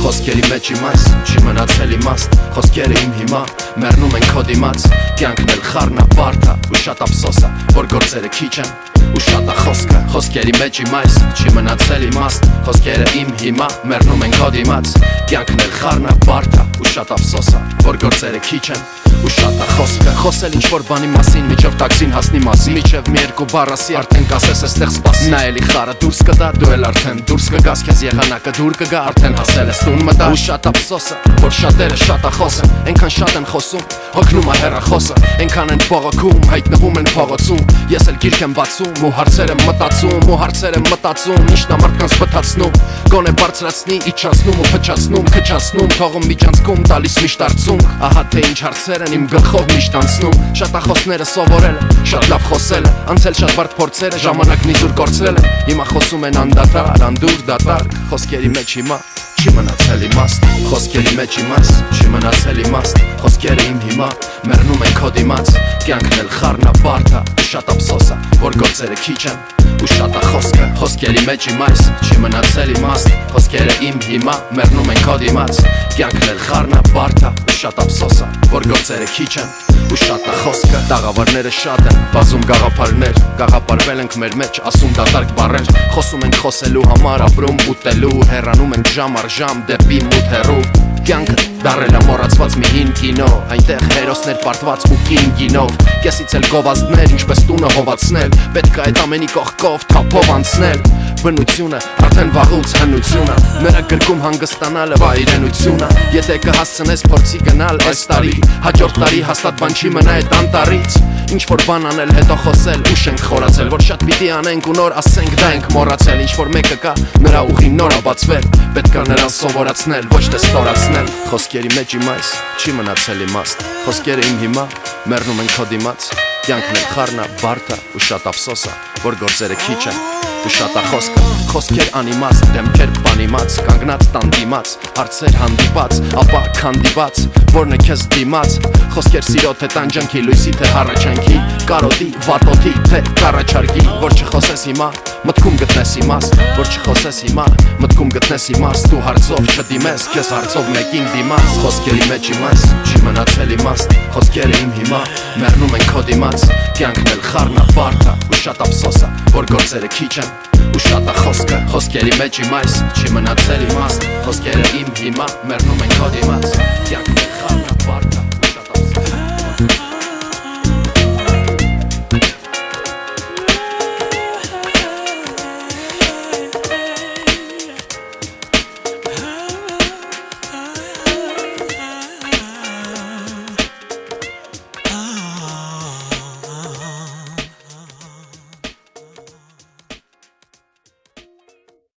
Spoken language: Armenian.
Խոսքերի մեջ իմ այս չի մնացել իմաստ Խոսքերը իմ հիմա մեռնում են քո դիմաց Կյանքն էլ խառնա բարդա ու շատ ափսոսա որ գործերը քիչ են ու շատ է խոսքը Խոսքերի մեջ իմ այս չի մնացել իմաստ Խոսքերը իմ հիմա մեռնում են քո դիմաց Կյանքն էլ խառնա բարդա ու շատ ափսոսա որ գործերը քիչ են ու շատ է խոսքը Խոսել ինչ որ բանի մասին, միջով տաքսին հասնի մասի Միջև մի երկու բառ ասի, արդեն կասես էստեղ սպասի Նա էլի խարը դուրս կտա, դու էլ արդեն դուրս կգաս Քեզ եղանակը դուր կգա, արդեն հասել ես տուն մտա Ու շատ ափսոսը, որ շատերը շատ է խոսեն Ենքան շատ են խոսում, հոգնում է հեռախոսը Ենքան են բողոքում, հայտնվում են փողոցում Ես էլ գիրք եմ բացում ու հարցեր եմ մտածում Ու հարցեր եմ մտածում, ինչն է մարդկանց բթացնում Գոնե բարձրացնի, իջացնում ու փչացնում, քչացնում Թողում միջանցքում, տալիս միշտ արցունք Ահա թե ինչ հարցեր են իմ գլխով միշտ անցնում Շատախոսները սովորել են, շատ լավ խոսել Անցել շատ բարդ փորձերը, ժամանակն իզուր կորցրել Հիմա խոսում են անդադար, անդուր դատարկ Խոսքերի մեջ հիմա չի մնացել իմաստ Խոսքերի մեջ իմաս չի մնացել իմաստ Խոսքերը իմ հիմա մեռնում են քո դիմաց Կյանքն էլ խառնա բարդա շատ ափսոսա որ գործերը քիչ են ու շատ է խոսքը Խոսքերի մեջ իմ այս չի մնացել իմաստ Խոսքերը իմ հիմա մեռնում են քո դիմաց Կյանքն էլ խառնա բարդա շատ ափսոսա որ գործերը քիչ են ու շատ է խոսքը Տաղավարները շատ են, բազում գաղափարներ Գաղափարվել ենք մեր մեջ, ասում դատարկ բառեր Խոսում ենք խոսելու համար, ապրում ուտելու Հեռանում ենք ժամ առ ժամ դեպի մութ հեռու Կյանքը դարել է մոռացված մի հին կինո Այնտեղ հերոսներ պարտված ու կին գինով Կեսից էլ գովազդներ, ինչպես տունը հովացնել Պետք է այդ ամենի կողքով թափով անցնել Բնությունը արդեն վաղուց հնությունը Նրա գրկում հանգստանալը վա իրենությունը Եթե կհասցնես փորձի գնալ այս տարի Հաջորդ տարի հաստատ բան չի մնա այդ անտարից Ինչ որ բան անել հետո խոսել ուշ ենք խորացել Որ շատ պիտի անենք ու նոր ասենք դա ենք մոռացել Ինչ որ մեկը կա նրա ուղին նոր ա բացվել Պետք է նրան սովորացնել ոչ թե ստորացնել Խոսքերի մեջ իմ այս չի մնացել իմաստ Խոսքերը իմ հիմա մեռնում են քո դիմաց Կյանքն էլ խառնա, բարդա ու շատ ափսոսա, որ գործերը քիչ են ու շատ է խոսքը Խոսքեր անիմաց, դեմքեր բանիմաց Կանգնած տան դիմաց, հարցեր հանդիպած Ապա քանդիպած, որն է քեզ դիմաց Խոսքեր սիրո թե տանջանքի, լույսի թե հառաչանքի Կարոտի, վատոթի թե կառաջարկի Որ չխոսես հիմա, Մտքում գտնես իմաստ, որ չխոսես հիմա, մտքում գտնես իմաստ, դու հարցով չդիմես, քեզ հարցով մեկին դիմաց, խոսքերի մեջ իմաստ, չի մնացել իմաստ, խոսքերը իմ հիմա, մեռնում են քո դիմաց, կյանքն էլ խառնա բարդա, ու շատ ափսոսա, որ գործերը քիչ են, ու շատ է խոսքը, խոսքերի մեջ իմաս, չի մնացել իմաստ, խոսքերը իմ հիմա, մեռնում են քո դիմաց, կյանքն էլ խառնա բարդա, ու շատ ափսոսա